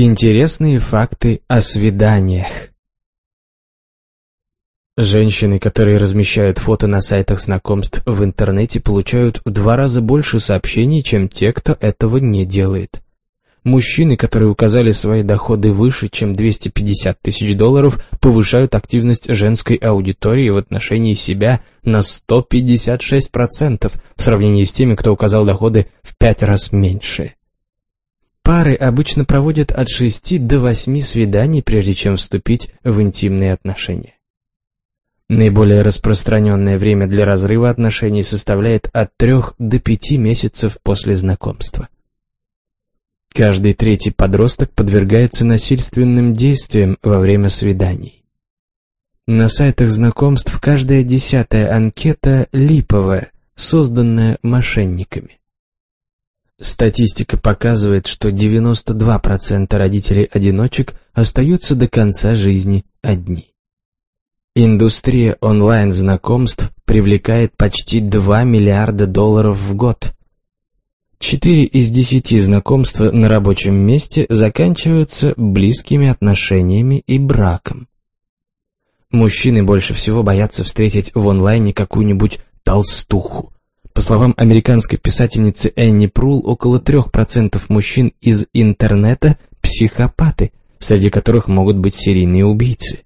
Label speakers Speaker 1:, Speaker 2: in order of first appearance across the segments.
Speaker 1: Интересные факты о свиданиях. Женщины, которые размещают фото на сайтах знакомств в интернете, получают в два раза больше сообщений, чем те, кто этого не делает. Мужчины, которые указали свои доходы выше, чем 250 тысяч долларов, повышают активность женской аудитории в отношении себя на 156% в сравнении с теми, кто указал доходы в пять раз меньше. Пары обычно проводят от 6 до 8 свиданий, прежде чем вступить в интимные отношения. Наиболее распространенное время для разрыва отношений составляет от 3 до 5 месяцев после знакомства. Каждый третий подросток подвергается насильственным действиям во время свиданий. На сайтах знакомств каждая десятая анкета липовая, созданная мошенниками. Статистика показывает, что 92% родителей-одиночек остаются до конца жизни одни. Индустрия онлайн-знакомств привлекает почти 2 миллиарда долларов в год. Четыре из десяти знакомства на рабочем месте заканчиваются близкими отношениями и браком. Мужчины больше всего боятся встретить в онлайне какую-нибудь толстуху, по словам американской писательницы Энни Прул, около 3% мужчин из интернета – психопаты, среди которых могут быть серийные убийцы.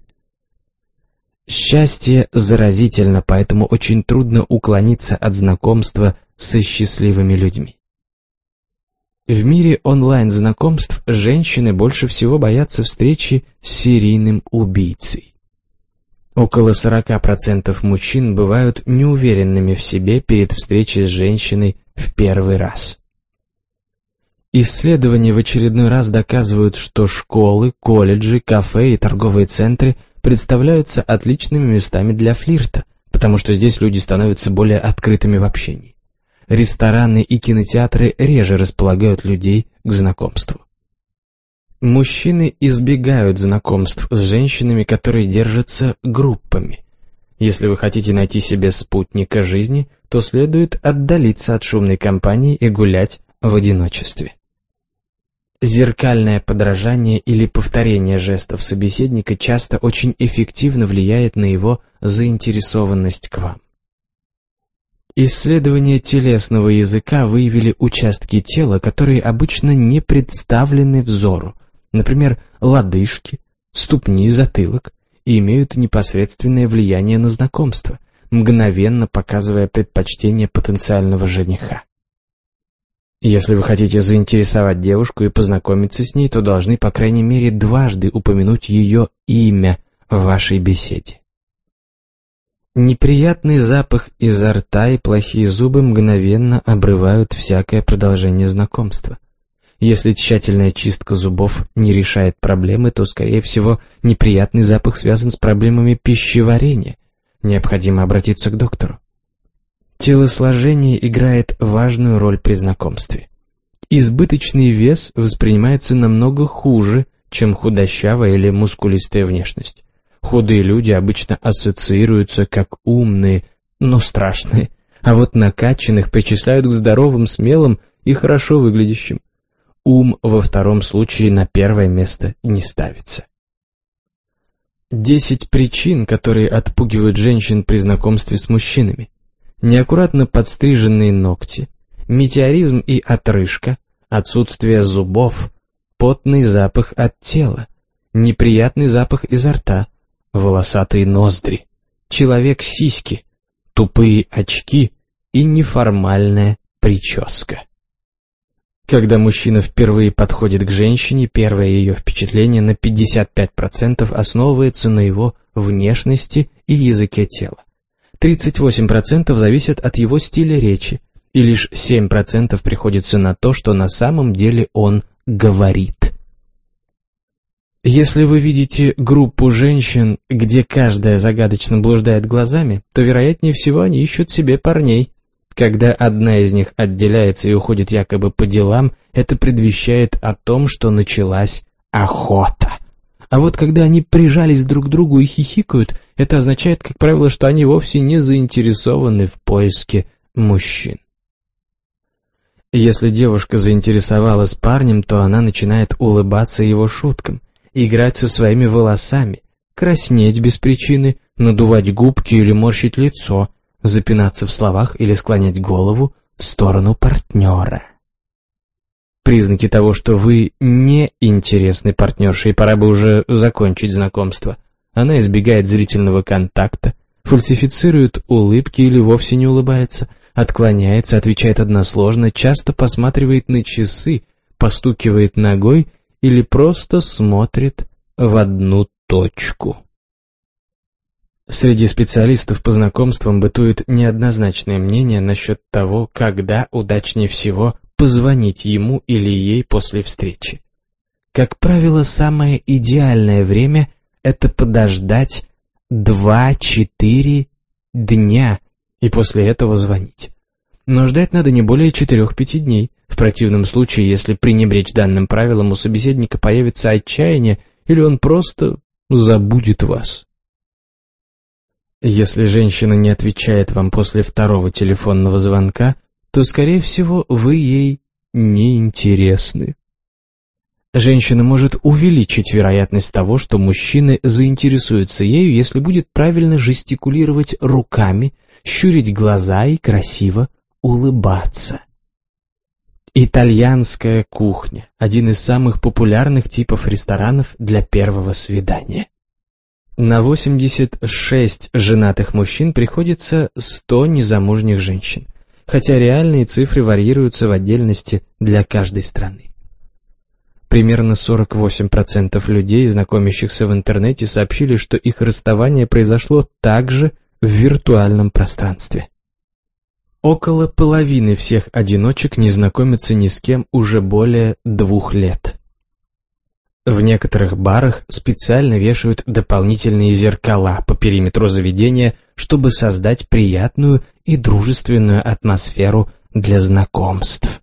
Speaker 1: Счастье заразительно, поэтому очень трудно уклониться от знакомства со счастливыми людьми. В мире онлайн-знакомств женщины больше всего боятся встречи с серийным убийцей. Около 40% мужчин бывают неуверенными в себе перед встречей с женщиной в первый раз. Исследования в очередной раз доказывают, что школы, колледжи, кафе и торговые центры представляются отличными местами для флирта, потому что здесь люди становятся более открытыми в общении. Рестораны и кинотеатры реже располагают людей к знакомству. Мужчины избегают знакомств с женщинами, которые держатся группами. Если вы хотите найти себе спутника жизни, то следует отдалиться от шумной компании и гулять в одиночестве. Зеркальное подражание или повторение жестов собеседника часто очень эффективно влияет на его заинтересованность к вам. Исследования телесного языка выявили участки тела, которые обычно не представлены взору, например, лодыжки, ступни затылок, и имеют непосредственное влияние на знакомство, мгновенно показывая предпочтение потенциального жениха. Если вы хотите заинтересовать девушку и познакомиться с ней, то должны по крайней мере дважды упомянуть ее имя в вашей беседе. Неприятный запах изо рта и плохие зубы мгновенно обрывают всякое продолжение знакомства. Если тщательная чистка зубов не решает проблемы, то, скорее всего, неприятный запах связан с проблемами пищеварения. Необходимо обратиться к доктору. Телосложение играет важную роль при знакомстве. Избыточный вес воспринимается намного хуже, чем худощавая или мускулистая внешность. Худые люди обычно ассоциируются как умные, но страшные, а вот накачанных причисляют к здоровым, смелым и хорошо выглядящим ум во втором случае на первое место не ставится. Десять причин, которые отпугивают женщин при знакомстве с мужчинами. Неаккуратно подстриженные ногти, метеоризм и отрыжка, отсутствие зубов, потный запах от тела, неприятный запах изо рта, волосатые ноздри, человек-сиськи, тупые очки и неформальная прическа. Когда мужчина впервые подходит к женщине, первое ее впечатление на 55% основывается на его внешности и языке тела. 38% зависят от его стиля речи, и лишь 7% приходится на то, что на самом деле он говорит. Если вы видите группу женщин, где каждая загадочно блуждает глазами, то, вероятнее всего, они ищут себе парней. Когда одна из них отделяется и уходит якобы по делам, это предвещает о том, что началась охота. А вот когда они прижались друг к другу и хихикают, это означает, как правило, что они вовсе не заинтересованы в поиске мужчин. Если девушка заинтересовалась парнем, то она начинает улыбаться его шуткам, играть со своими волосами, краснеть без причины, надувать губки или морщить лицо, запинаться в словах или склонять голову в сторону партнера. Признаки того, что вы не интересны партнерше, и пора бы уже закончить знакомство. Она избегает зрительного контакта, фальсифицирует улыбки или вовсе не улыбается, отклоняется, отвечает односложно, часто посматривает на часы, постукивает ногой или просто смотрит в одну точку. Среди специалистов по знакомствам бытует неоднозначное мнение насчет того, когда удачнее всего позвонить ему или ей после встречи. Как правило, самое идеальное время – это подождать 2-4 дня и после этого звонить. Но ждать надо не более 4-5 дней. В противном случае, если пренебречь данным правилам, у собеседника появится отчаяние или он просто забудет вас. Если женщина не отвечает вам после второго телефонного звонка, то, скорее всего, вы ей не интересны. Женщина может увеличить вероятность того, что мужчины заинтересуются ею, если будет правильно жестикулировать руками, щурить глаза и красиво улыбаться. Итальянская кухня – один из самых популярных типов ресторанов для первого свидания. На 86 женатых мужчин приходится 100 незамужних женщин, хотя реальные цифры варьируются в отдельности для каждой страны. Примерно 48% людей, знакомящихся в интернете, сообщили, что их расставание произошло также в виртуальном пространстве. Около половины всех одиночек не знакомятся ни с кем уже более двух лет. В некоторых барах специально вешают дополнительные зеркала по периметру заведения, чтобы создать приятную и дружественную атмосферу для знакомств.